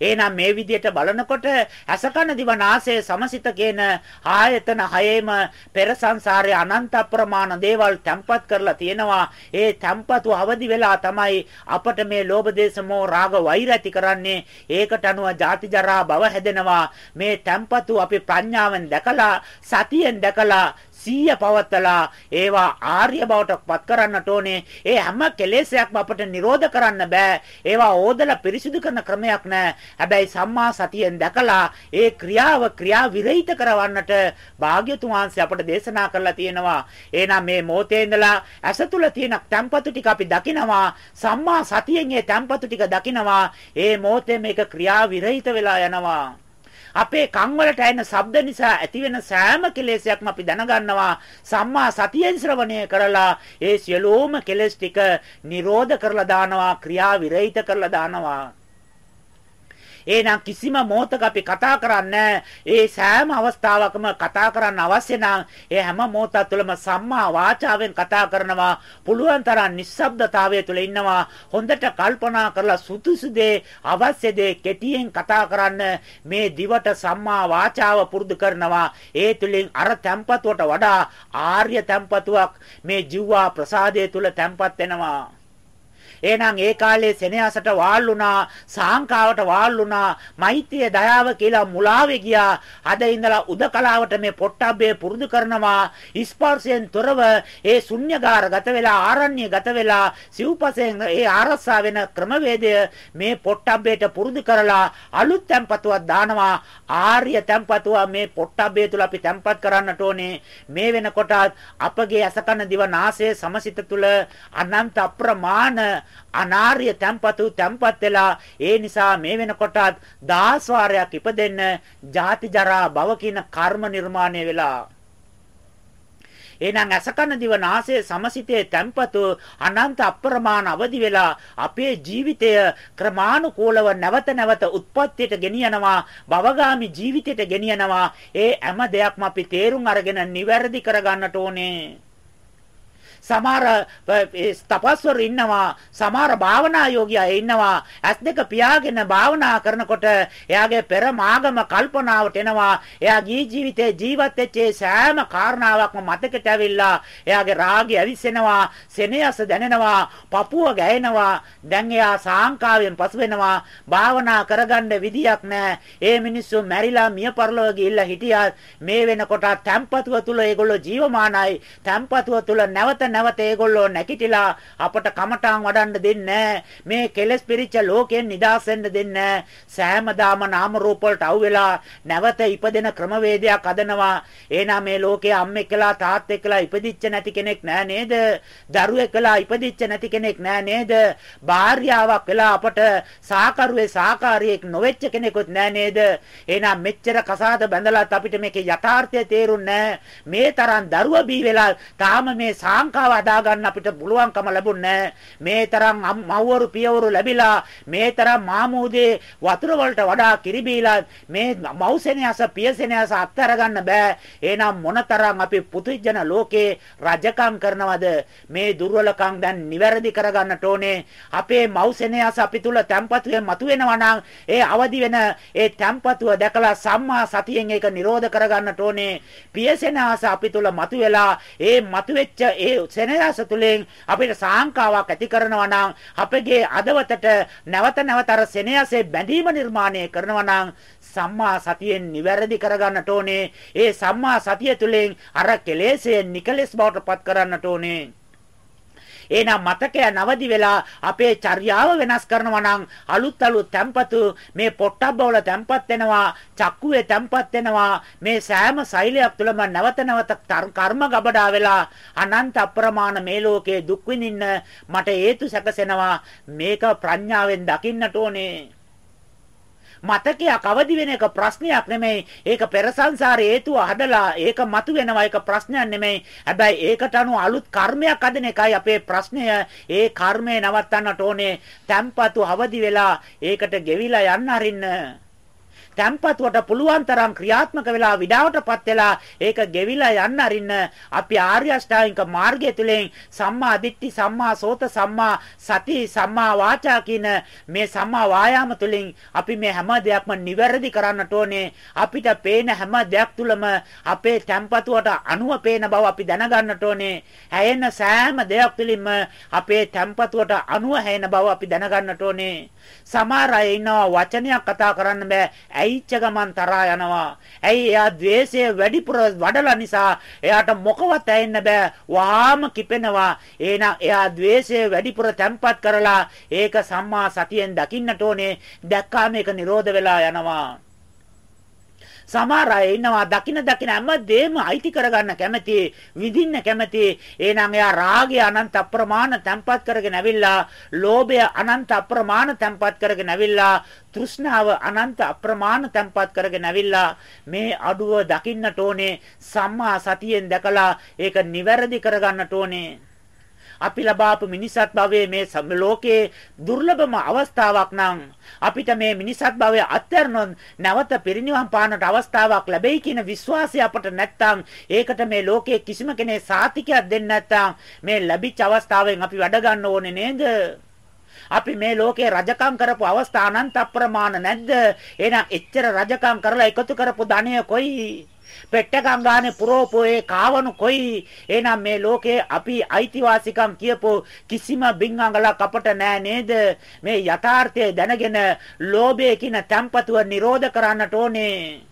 එහෙනම් මේ විදිහට බලනකොට අසකන දිවනාසය සමසිත කියන ආයතන හයේම පෙර සංසාරයේ අනන්ත ප්‍රමාණ දේවල් තැම්පත් කරලා තියෙනවා. ඒ තැම්පතු අවදි වෙලා තමයි අපට මේ ලෝභ දේශ මොහ රාග වෛර ඇති කරන්නේ. ඒකට අනුව ජාති ජරා භව හැදෙනවා. මේ තැම්පතු අපි ප්‍රඥාවෙන් දැකලා සතියෙන් දැකලා සීය පවත්තලා ඒවා ආර්ය බවට පත් කරන්නට ඕනේ. ඒ හැම කෙලෙසයක්ම අපට නිරෝධ කරන්න බෑ. ඒවා ඕදලා පිරිසිදු කරන ක්‍රමයක් නෑ. හැබැයි සම්මා සතියෙන් දැකලා ඒ ක්‍රියාව ක්‍රියා විරහිත කරවන්නට භාග්‍යතුන් වහන්සේ අපට දේශනා කරලා තියෙනවා. එහෙනම් මේ මොහොතේ ඉඳලා ඇස තුල තියෙන තැම්පතු ටික අපි දකිනවා. සම්මා සතියෙන් ඒ තැම්පතු ටික දකිනවා. ඒ මොහොතේ මේක ක්‍රියා විරහිත වෙලා යනවා. අපේ කන් වලට ඇහෙන ශබ්ද නිසා ඇතිවෙන සෑම කෙලෙසයක්ම අපි දැනගන්නවා. සම්මා සතියෙන් ශ්‍රවණය කරලා ඒ සියලුම කෙලෙස් ටික නිරෝධ කරලා දානවා ක්‍රියා විරහිත කරලා දානවා. එහෙනම් කිසිම මොහොතක අපි කතා කරන්නේ ඒ සෑම අවස්ථාවකම කතා කරන්න අවශ්‍ය නම් ඒ හැම මොහොතක් තුළම සම්මා වාචාවෙන් කතා කරනවා. පුළුවන් තරම් නිස්සබ්දතාවය තුළ ඉන්නවා. හොඳට කල්පනා කරලා සුදුසු දේ අවශ්‍ය දේ කෙටියෙන් කතා කරන්න මේ දිවට සම්මා වාචාව පුරුදු කරනවා. ඒ තුලින් අර තැම්පතුවට වඩා ආර්ය තැම්පතුවක් මේ ජීවා ප්‍රසාදය තුල තැම්පත් වෙනවා. එහෙනම් ඒ කාලේ සෙනෙහසට වාල්ුණා, සාංකාවට වාල්ුණා, මෛත්‍රිය දයාව කියලා මුලාවේ ගියා. අද ඉඳලා උදකලාවට මේ පොට්ටබ්බේ පුරුදු කරනවා. ස්පර්ශයෙන් තොරව ඒ ශුන්‍යගාර ගත වෙලා ආරණ්‍ය ගත වෙලා සිව්පසෙන් ඒ ආරස්සා වෙන ක්‍රමවේදය මේ පොට්ටබ්බේට පුරුදු කරලා අලුත් තැම්පතුවක් දානවා. ආර්ය තැම්පතුව මේ පොට්ටබ්බේ තුල අපි තැම්පත් කරන්නට ඕනේ. මේ වෙනකොට අපගේ අසකන දිව නාසය සමසිත තුල අනන්ත අප්‍රමාණ අනාර්ය tempatu tempat වෙලා ඒ නිසා මේ වෙනකොටත් දහස් වාරයක් ඉපදෙන්න ජාති ජරා භව කියන කර්ම නිර්මාණය වෙලා. එහෙනම් අසකන දිව නාසය සමසිතේ තැම්පතු අනන්ත අප්‍රමාණ අවදි වෙලා අපේ ජීවිතය ක්‍රමානුකූලව නැවත නැවත උත්පත්තියට ගෙනියනවා භවගාමි ජීවිතයට ගෙනියනවා. ඒ හැම දෙයක්ම අපි තේරුම් අරගෙන නිවැරදි කරගන්නට ඕනේ. සමහර තපස්වරු ඉන්නවා. සමහර භාවනා යෝගියා ඉන්නවා. ඇස් දෙක පියාගෙන භාවනා කරනකොට එයාගේ පෙර මාගම කල්පනාවට එනවා. එයා ජී ජීවිතේ ජීවත් වෙච්ච සෑම කාරණාවක්ම මතකට ඇවිල්ලා එයාගේ රාගය ඇවිස්සෙනවා සෙනෙහස දැනෙනවා පපුව ගැහෙනවා. දැන් එයා සාංකාවෙන් පසු වෙනවා. භාවනා කරගන්න විදියක් නැහැ. ඒ මිනිස්සු මැරිලා මිය පරලොව ගිහිල්ලා හිටියත් මේ වෙනකොට තැම්පතුව තුල ඒගොල්ලෝ ජීවමානයි. තැම්පතුව තුල නැවත නැවත ඒගොල්ලෝ නැකිටිලා අපට කමටාන් වඩන්න දෙන්නේ මේ කෙලස් පිරිච්ච ලෝකයෙන් නිදහස් වෙන්න දෙන්නේ සෑමදාම නාම රූප වලට අවු වෙලා නැවත ඉපදෙන ක්‍රමවේදයක් අදනවා එහෙනම් මේ ලෝකයේ අම්මෙක් කියලා තාත්තෙක් කියලා ඉපදිච්ච නැති කෙනෙක් නෑ නේද? දරුවෙක් කියලා ඉපදිච්ච නැති කෙනෙක් නෑ නේද? භාර්යාවක් වෙලා අපට සාකරුවේ සාකාරියෙක් නොවෙච්ච කෙනෙකුත් නෑ නේද? එහෙනම් මෙච්චර කසාද බැඳලාත් අපිට මේකේ යථාර්ථය තේරුන්නේ මේ තරම් දරුවා බී වෙලා තාම මේ සාංක ලංකාව හදාගන්න අපිට පුළුවන්කම ලැබුණේ මේ තරම් මව්වරු පියවරු ලැබිලා මේ තරම් මාමූදේ වතුර වලට වඩා කිරිබීලා මේ මව්සෙනෙහස පියසෙනෙහස අත්තර ගන්න බෑ. එහෙනම් මොනතරම් අපි පුදුජන ලෝකේ රජකම් කරනවද? මේ දුර්වලකම් දැන් නිවැරදි කරගන්නට ඕනේ. අපේ මව්සෙනෙහස අපි තුල තැම්පතුවේ මතුවෙනවා නම් ඒ අවදි වෙන ඒ තැම්පතුව දැකලා සම්මා සතියෙන් ඒක නිරෝධ කරගන්නට ඕනේ. පියසෙනෙහස අපි තුල මතුවෙලා ඒ මතුවෙච්ච ඒ සෙනෙහස තුලින් අපිට සාංකාවක් ඇති කරනවා නම් අපගේ අදවතට නැවත නැවත අර සෙනෙහසේ බැඳීම නිර්මාණය කරනවා නම් සම්මා සතියෙන් නිවැරදි කරගන්නට ඕනේ. ඒ සම්මා සතිය තුළින් අර කෙලෙස්යෙන් නිකලෙස් බවට පත් කරන්නට ඕනේ. එහෙනම් මතකය නවදි වෙලා අපේ චර්යාව වෙනස් කරනවා නම් අලුත් අලුත් තැම්පතු මේ පොට්ටබ්බ වල තැම්පත් වෙනවා චක්කුවේ තැම්පත් වෙනවා. මේ සෑම සෛලයක් තුළම නැවත නැවත කර්ම ගබඩා වෙලා අනන්ත අප්‍රමාණ මේ ලෝකයේ දුක් විඳින්න මට හේතු සැකසෙනවා. මේක ප්‍රඥාවෙන් දකින්නට ඕනේ. මතකයක් අවදි වෙන එක ප්‍රශ්නයක් නෙමෙයි. ඒක පෙර සංසාරේ හේතුව හදලා ඒක මතු වෙනවා ඒක ප්‍රශ්නයක් නෙමෙයි. හැබැයි ඒකට අනුව අලුත් කර්මයක් හදන එකයි අපේ ප්‍රශ්නය. ඒ කර්මය නවත්තන්නට ඕනේ. තැම්පතු අවදි වෙලා ඒකට ගෙවිලා යන්න අරින්න. තැම්පතුවට පුළුවන් තරම් ක්‍රියාත්මක වෙලා විඩාවටපත් වෙලා ඒක ගෙවිලා යන්න අරින්න අපි ආර්ය අෂ්ටාංගික මාර්ගය තුළින් සම්මා දිට්ඨි සම්මා සෝත සම්මා සති සම්මා වාචා කියන මේ සම්මා වායාම තුළින් අපි මේ හැම දෙයක්ම නිවැරදි කරන්නට ඕනේ. අපිට පේන හැම දෙයක් තුළම අපේ තැම්පතුවට අනුව පේන බව අපි දැනගන්නට ඕනේ. හැයෙන සෑම දෙයක් පිළිම අපේ තැම්පතුවට අනුව හැයෙන බව අපි දැනගන්නට ඕනේ. සමහර අය ඉන්නවා වචනයක් කතා කරන්න බෑ. ඇයිච්ච ගමන් තරහා යනවා. ඇයි එයා द्वේෂය වැඩිපුර වඩලා නිසා එයාට මොකවත් ඇයෙන්න බෑ. වහාම කිපෙනවා. එහෙනම් එයා द्वේෂය වැඩිපුර තැම්පත් කරලා ඒක සම්මා සතියෙන් දකින්නට ඕනේ. දැක්කාම ඒක නිරෝධ වෙලා යනවා. සමහර අය ඉන්නවා දකින දකින හැම දෙම අයිති කරගන්න කැමති විඳින්න කැමති. එහෙනම් එයා රාගය අනන්ත අප්‍රමාණ තැම්පත් කරගෙන ඇවිල්ලා ලෝභය අනන්ත අප්‍රමාණ තැම්පත් කරගෙන ඇවිල්ලා තෘෂ්ණාව අනන්ත අප්‍රමාණ තැම්පත් කරගෙන ඇවිල්ලා මේ අඩුව දකින්නට ඕනේ. සම්මා සතියෙන් දැකලා ඒක නිවැරදි කරගන්නට ඕනේ. අපි ලබාපු මිනිසත් භවයේ මේ ලෝකයේ දුර්ලභම අවස්ථාවක් නම් අපිට මේ මිනිසත් භවය අත්හැරනොත් නැවත පිරිනිවන් පානට අවස්ථාවක් ලැබෙයි කියන විශ්වාසය අපට නැත්තම් ඒකට මේ ලෝකයේ කිසිම කෙනෙක් සාතිකයක් දෙන්නේ නැත්තම් මේ ලැබිච්ච අවස්ථාවෙන් අපි වැඩ ගන්න ඕනේ නේද? අපි මේ ලෝකේ රජකම් කරපු අවස්ථා අනන්ත අප්‍රමාණ නැද්ද? එහෙනම් එච්චර රජකම් කරලා එකතු කරපු ධනය කොයි? පෙට්ටකම් ගානේ පුරෝපෝයේ කාවණු කොයි? එහෙනම් මේ ලෝකේ අපි අයිතිවාසිකම් කියපෝ කිසිම බින්ගංගලක් අපට නෑ නේද? මේ යථාර්ථය දැනගෙන ලෝභය කියන තැම්පතුව නිරෝධ කරන්නට ඕනේ.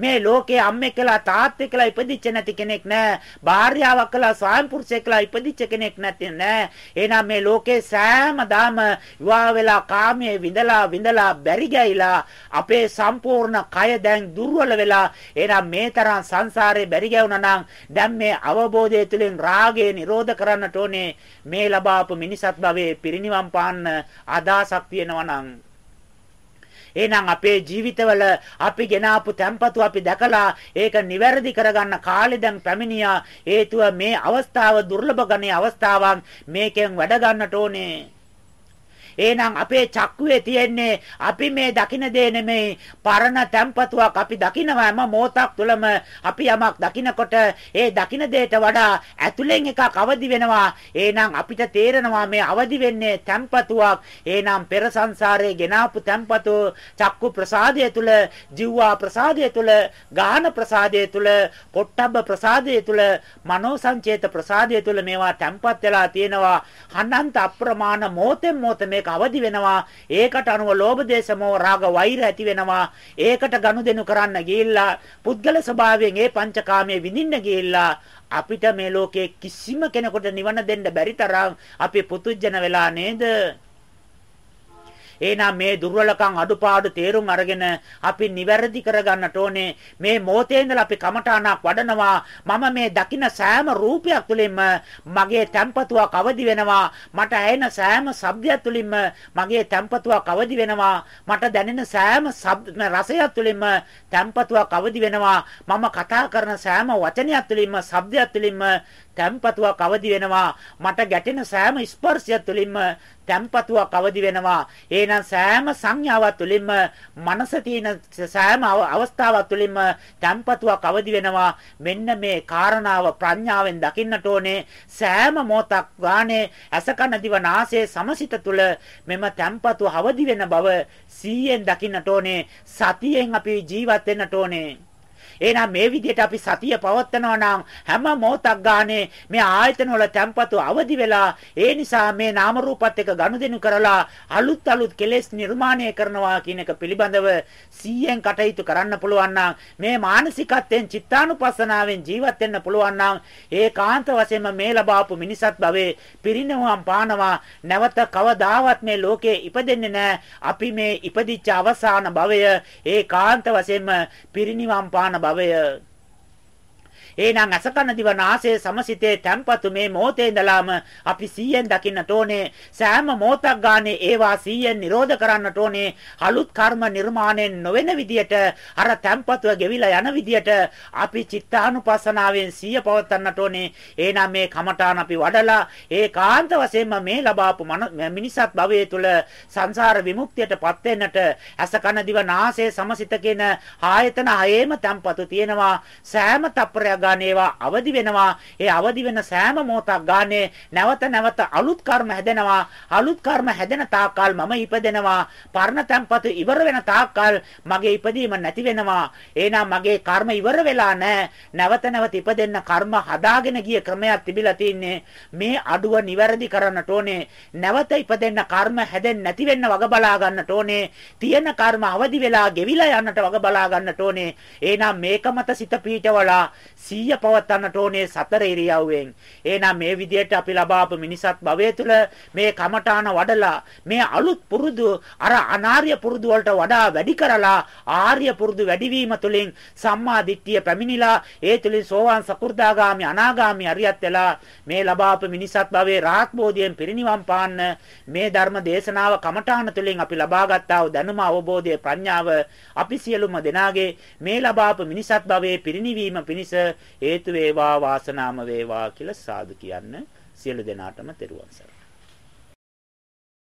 මේ ලෝකේ අම්මෙක් කියලා තාත්තෙක් කියලා ඉපදිච්ච නැති කෙනෙක් නෑ. භාර්යාවක් කියලා ස්වාම පුරුෂයෙක් කියලා ඉපදිච්ච කෙනෙක් නැති නෑ. එහෙනම් මේ ලෝකේ සෑමදාම විවාහ වෙලා කාමයේ විඳලා විඳලා බැරි ගෑයිලා අපේ සම්පූර්ණ කය දැන් දුර්වල වෙලා එහෙනම් මේ තරම් සංසාරේ බැරි ගැවුණා නම් දැන් මේ අවබෝධය තුළින් රාගය නිරෝධ කරන්නට ඕනේ. මේ ලබාපු මිනිසත් භවයේ පිරිනිවන් පාන්න අදාසක් තියෙනවා නම් එහෙනම් අපේ ජීවිතවල අපි ගෙන ආපු තැම්පතු අපි දැකලා ඒක නිවැරදි කරගන්න කාලෙ දැන් පැමිණියා. හේතුව මේ අවස්ථාව දුර්ලභ ගණේ අවස්ථාවක්. මේකෙන් වැඩ ගන්නට ඕනේ. එහෙනම් අපේ චක්කුවේ තියෙන්නේ අපි මේ දකින දේ නෙමෙයි. පරණ තැම්පතුවක් අපි දකිනවා හැම මොහොතක් තුළම අපි යමක් දකිනකොට ඒ දකින දෙයට වඩා ඇතුලෙන් එකක් අවදි වෙනවා. එහෙනම් අපිට තේරෙනවා මේ අවදි වෙන්නේ තැම්පතුවක් එහෙනම් පෙර සංසාරයේ ගෙනාපු තැම්පතු චක්කු ප්‍රසාදය තුල ජීවා ප්‍රසාදය තුල ගාහන ප්‍රසාදය තුල පොට්ටබ්බ ප්‍රසාදය තුල මනෝ සංචේත ප්‍රසාදය තුල මේවා තැම්පත් වෙලා තියෙනවා. අනන්ත අප්‍රමාණ මොහොතෙන් මොහොත මේක අවදි වෙනවා. ඒකට අනුව ලෝභ දේශ මොහ රාග වෛර ඇති වෙනවා. ඒකට ගනුදෙනු කරන්න ගිහිල්ලා පුද්ගල ස්වභාවයෙන් ඒ පංචකාමයේ විඳින්න ගිහිල්ලා අපිට මේ ලෝකේ කිසිම කෙනෙකුට නිවන දෙන්න බැරි තරම් අපි පුතුජන වෙලා නේද? එහෙනම් මේ දුර්වලකම් අඩුපාඩු තේරුම් අරගෙන අපි නිවැරදි කරගන්නට ඕනේ. මේ මොහොතේ ඉඳලා අපි කමඨාණක් වඩනවා. මම මේ දකින සෑම රූපයක් තුළින්ම මගේ තැම්පතුවක් අවදි වෙනවා. මට ඇහෙන සෑම ශබ්දයක් තුළින්ම මගේ තැම්පතුවක් අවදි වෙනවා. මට දැනෙන සෑම රසයක් තුළින්ම තැම්පතුවක් අවදි වෙනවා. මම කතා කරන සෑම වචනයක් තුළින්ම ශබ්දයක් තුළින්ම තැම්පතුවක් අවදි වෙනවා. මට ගැටෙන සෑම ස්පර්ශය තුළින්ම තැම්පතුවක් අවදි වෙනවා. එහෙනම් සෑම සංඥාවක් තුළින්ම මනස තියෙන සෑම අවස්ථාවක් තුළින්ම තැම්පතුවක් අවදි වෙනවා. මෙන්න මේ කාරණාව ප්‍රඥාවෙන් දකින්නට ඕනේ. සෑම මොහොතක් ගානේ අසකන දිව නාසයේ සමසිත තුළ මෙම තැම්පතු අවදි වෙන බව සීයෙන් දකින්නට ඕනේ. සතියෙන් අපි ජීවත් වෙන්නට ඕනේ. එහෙනම් මේ විදිහට අපි සතිය පවත්නවා නම් හැම මොහොතක් ගානේ මේ ආයතන වල තැම්පතු අවදි වෙලා ඒ නිසා මේ නාම රූපත් එක්ක ගනුදෙනු කරලා අලුත් අලුත් කෙලෙස් නිර්මාණය කරනවා කියන එක පිළිබඳව 100න් කටයුතු කරන්න පුළුවන් නම් මේ මානසිකත්වයෙන් චිත්තානුපස්සනාවෙන් ජීවත් වෙන්න පුළුවන් නම් ඒකාන්ත වශයෙන්ම මේ ලබාපු මිනිසත් භවයේ පිරිනවම් පානවා. නැවත කවදාවත් මේ ලෝකේ ඉපදෙන්නේ නැහැ. අපි මේ ඉපදිච්ච අවසාන භවය ඒකාන්ත වශයෙන්ම පිරිනිවන් පාන භව භවය එහෙනම් අසකන දිව නාසය සමසිතේ තැම්පතු මේ මොහොතේ ඉඳලාම අපි 100ෙන් දකින්නට ඕනේ. සෑම මොහොතක් ගානේ ඒවා 100ෙන් නිරෝධ කරන්නට ඕනේ. අලුත් කර්ම නිර්මාණය නොවන විදියට අර තැම්පතුව ගෙවිලා යන විදියට අපි චිත්තානුපස්සනාවෙන් 100 පවත්වන්නට ඕනේ. එහෙනම් මේ කමඨාන අපි වඩලා ඒකාන්ත වශයෙන්ම මේ ලබාපු මිනිසත් භවයේ තුල සංසාර විමුක්තියටපත් වෙන්නට අසකන දිව නාසය සමසිත කියන ආයතන හයේම තැම්පතු තියෙනවා. සෑම තප්පරයක් ගන්න ඒවා අවදි වෙනවා. ඒ අවදි වෙන සෑම මොහොතක් ගානේ නැවත නැවත අලුත් කර්ම හැදෙනවා. අලුත් කර්ම හැදෙන තාක්කල් මම ඉපදෙනවා. පරණ තැන්පතු ඉවර වෙන තාක්කල් මගේ ඉපදීම නැති වෙනවා. එහෙනම් මගේ කර්ම ඉවර වෙලා නැහැ. නැවත නැවත ඉපදෙන්න කර්ම හදාගෙන ගිය ක්‍රමයක් තිබිලා තින්නේ. මේ අඩුව නිවැරදි කරන්නට ඕනේ. නැවත ඉපදෙන්න කර්ම හැදෙන්නේ නැති වෙන්න වග බලා ගන්නට ඕනේ. තියෙන කර්ම අවදි වෙලා ගෙවිලා යන්නට වග බලා ගන්නට ඕනේ. එහෙනම් මේක මත සිත පීඨවලා සිහිය පවත්වන්නට ඕනේ සතර ඉරියව්වෙන්. එහෙනම් මේ විදිහට අපි ලබාපු මිනිසත් භවය තුළ මේ කමඨාන වඩලා මේ අලුත් පුරුදු අර අනාර්ය පුරුදු වලට වඩා වැඩි කරලා ආර්ය පුරුදු වැඩිවීම තුළින් සම්මා දිට්ඨිය පැමිණිලා ඒ තුළින් සෝවාන් සකු르දාගාමි අනාගාමි අරියත් වෙලා මේ ලබාපු මිනිසත් භවයේ රාහත් බෝධියෙන් පිරිනිවන් පාන්න මේ ධර්ම දේශනාව කමඨාන තුළින් අපි ලබාගත්තා වූ දැනුම අවබෝධය ප්‍රඥාව අපි සියලුම දෙනාගේ මේ ලබාපු මිනිසත් භවයේ පිරිනිවීම පිණිස හේතු වේවා වාසනාම වේවා කියලා සාදු කියන්න සියලු දෙනාටම තෙරුවන් සරණයි.